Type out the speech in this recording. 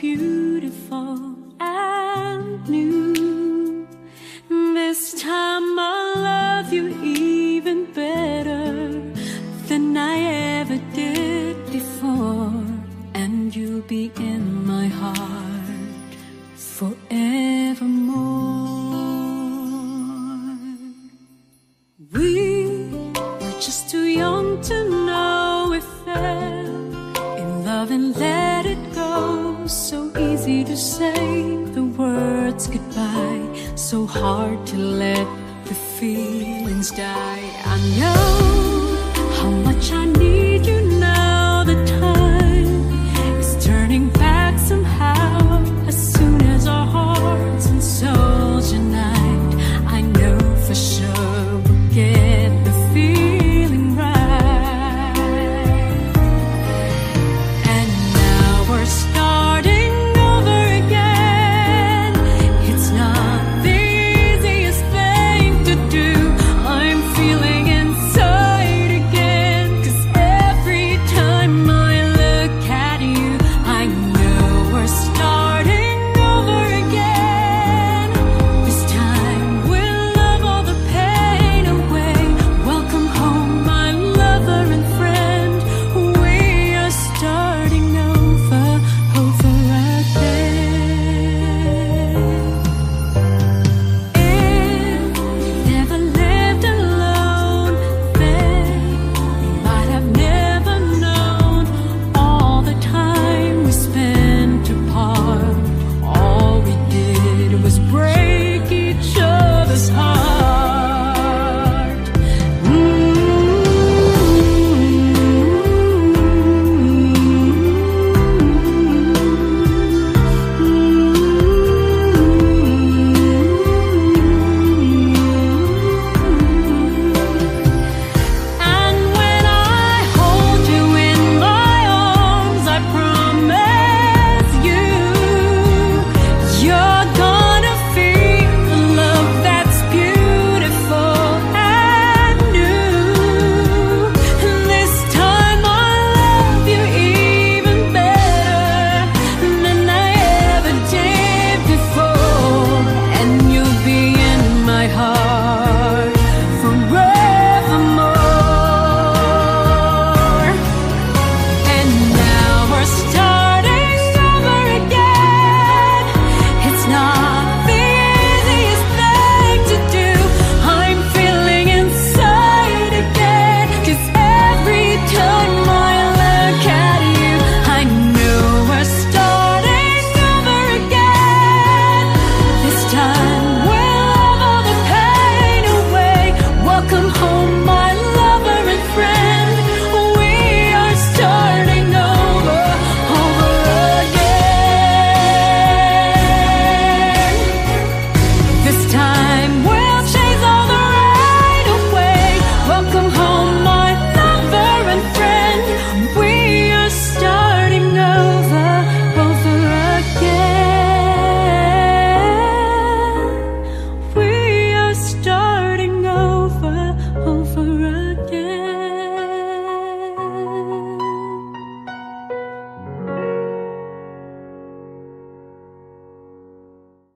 beautiful and new. This time I'll love you even better than I ever did before. And you'll be in my heart forevermore. We were just too young to easy to say the words goodbye, so hard to let the feelings die. I know how much I.